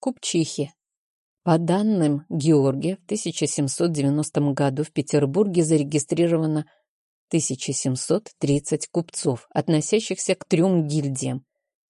Купчихи. По данным Георгия, в 1790 году в Петербурге зарегистрировано 1730 купцов, относящихся к трем гильдиям.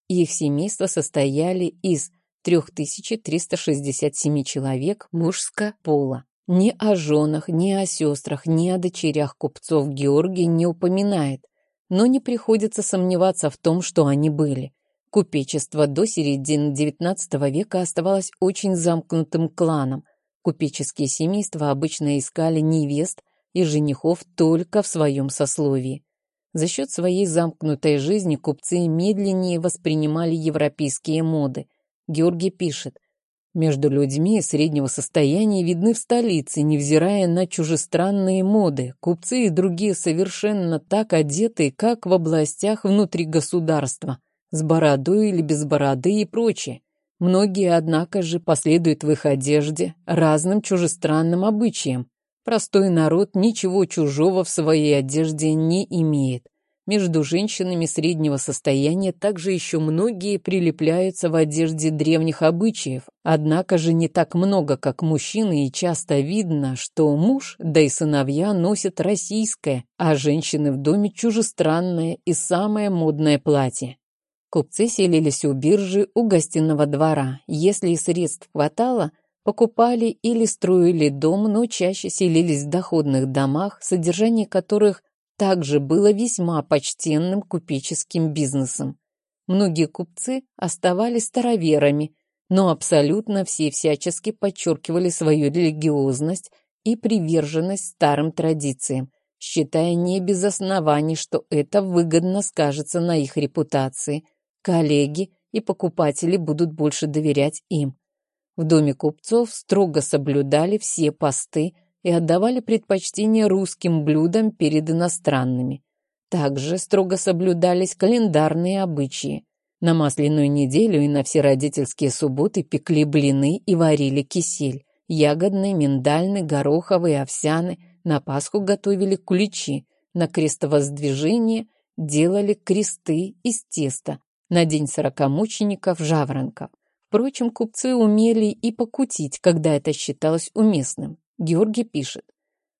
Их семейства состояли из 3367 человек мужского пола. Ни о женах, ни о сестрах, ни о дочерях купцов Георгий не упоминает, но не приходится сомневаться в том, что они были. Купечество до середины XIX века оставалось очень замкнутым кланом. Купеческие семейства обычно искали невест и женихов только в своем сословии. За счет своей замкнутой жизни купцы медленнее воспринимали европейские моды. Георгий пишет, «Между людьми среднего состояния видны в столице, невзирая на чужестранные моды. Купцы и другие совершенно так одеты, как в областях внутри государства» с бородой или без бороды и прочее. Многие, однако же, последуют в их одежде разным чужестранным обычаям. Простой народ ничего чужого в своей одежде не имеет. Между женщинами среднего состояния также еще многие прилепляются в одежде древних обычаев, однако же не так много, как мужчины, и часто видно, что муж, да и сыновья носят российское, а женщины в доме чужестранное и самое модное платье. Купцы селились у биржи, у гостиного двора. Если средств хватало, покупали или строили дом, но чаще селились в доходных домах, содержание которых также было весьма почтенным купеческим бизнесом. Многие купцы оставались староверами, но абсолютно все всячески подчеркивали свою религиозность и приверженность старым традициям, считая не без оснований, что это выгодно скажется на их репутации – коллеги и покупатели будут больше доверять им. В доме купцов строго соблюдали все посты и отдавали предпочтение русским блюдам перед иностранными. Также строго соблюдались календарные обычаи. На масляную неделю и на все родительские субботы пекли блины и варили кисель. Ягодный, миндальный, гороховый, овсяный. На Пасху готовили куличи. На крестовоздвижение делали кресты из теста на день сорокамучеников жаворонков. Впрочем, купцы умели и покутить, когда это считалось уместным. Георгий пишет.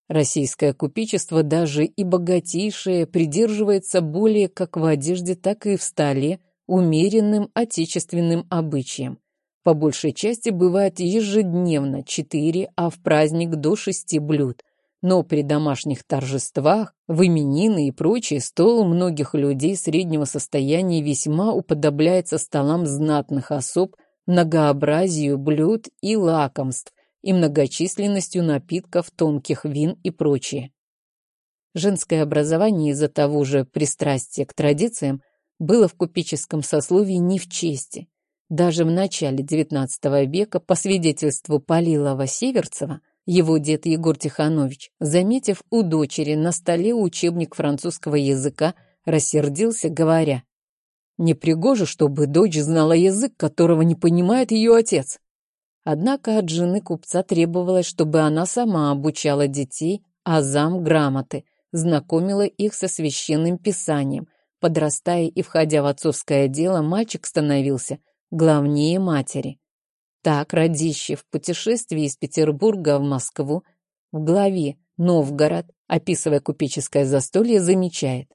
Российское купечество, даже и богатейшее, придерживается более как в одежде, так и в столе умеренным отечественным обычаем. По большей части бывает ежедневно четыре, а в праздник до шести блюд – но при домашних торжествах, в именины и прочее стол многих людей среднего состояния весьма уподобляется столам знатных особ, многообразию блюд и лакомств и многочисленностью напитков, тонких вин и прочее. Женское образование из-за того же пристрастия к традициям было в купеческом сословии не в чести. Даже в начале XIX века, по свидетельству Полилова-Северцева, его дед Егор Тиханович, заметив у дочери на столе учебник французского языка, рассердился, говоря, «Непригоже, чтобы дочь знала язык, которого не понимает ее отец». Однако от жены купца требовалось, чтобы она сама обучала детей азам грамоты, знакомила их со священным писанием. Подрастая и входя в отцовское дело, мальчик становился главнее матери. Так Радищев в путешествии из Петербурга в Москву в главе «Новгород», описывая купеческое застолье, замечает.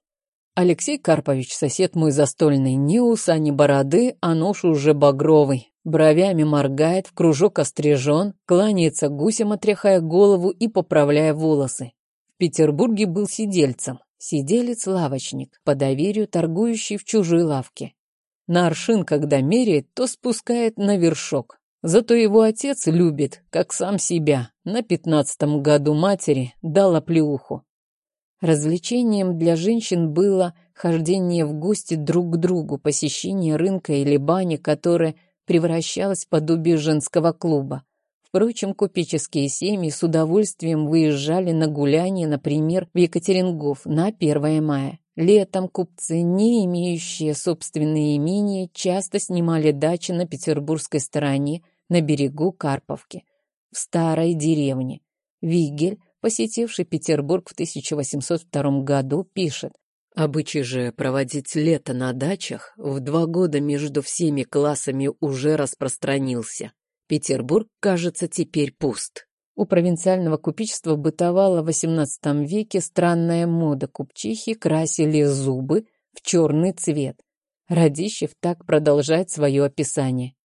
Алексей Карпович, сосед мой застольный, ни уса, ни бороды, а нож уже багровый. Бровями моргает, в кружок острижен, кланяется гусем, отряхая голову и поправляя волосы. В Петербурге был сидельцем. Сиделец-лавочник, по доверию торгующий в чужой лавке. На аршин, когда меряет, то спускает на вершок. Зато его отец любит, как сам себя. На пятнадцатом году матери дал оплеуху. Развлечением для женщин было хождение в гости друг к другу, посещение рынка или бани, которая превращалась в подобие женского клуба. Впрочем, купеческие семьи с удовольствием выезжали на гуляние, например, в Екатерингов на 1 мая. Летом купцы, не имеющие собственные имения, часто снимали дачи на петербургской стороне, на берегу Карповки, в старой деревне. Вигель, посетивший Петербург в 1802 году, пишет, Обычай же проводить лето на дачах в два года между всеми классами уже распространился. Петербург, кажется, теперь пуст. У провинциального купечества бытовала в XVIII веке странная мода. Купчихи красили зубы в черный цвет. Радищев так продолжает свое описание.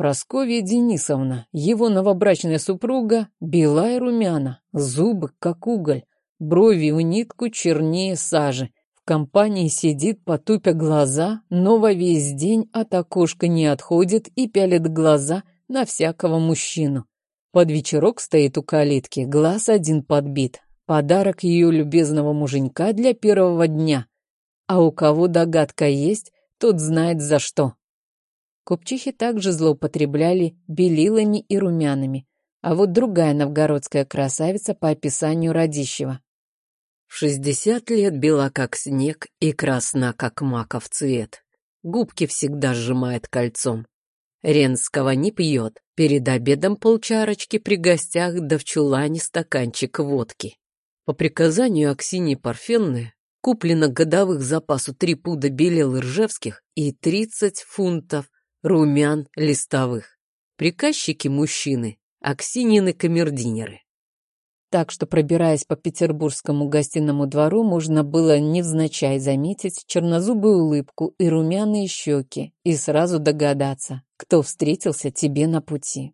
Просковья Денисовна, его новобрачная супруга, бела и румяна, зубы как уголь, брови в нитку чернее сажи. В компании сидит, потупя глаза, но во весь день от окошка не отходит и пялит глаза на всякого мужчину. Под вечерок стоит у калитки, глаз один подбит. Подарок ее любезного муженька для первого дня. А у кого догадка есть, тот знает за что. Купчихи также злоупотребляли белилами и румянами. А вот другая новгородская красавица по описанию Радищева. В шестьдесят лет бела как снег и красна как маков цвет. Губки всегда сжимает кольцом. Ренского не пьет. Перед обедом полчарочки при гостях, да в чулане стаканчик водки. По приказанию Аксиньи Парфенны куплено годовых запасу три пуда белел ржевских и тридцать фунтов румян листовых. Приказчики мужчины, Аксинины камердинеры. Так что, пробираясь по петербургскому гостиному двору, можно было невзначай заметить чернозубую улыбку и румяные щеки и сразу догадаться, кто встретился тебе на пути.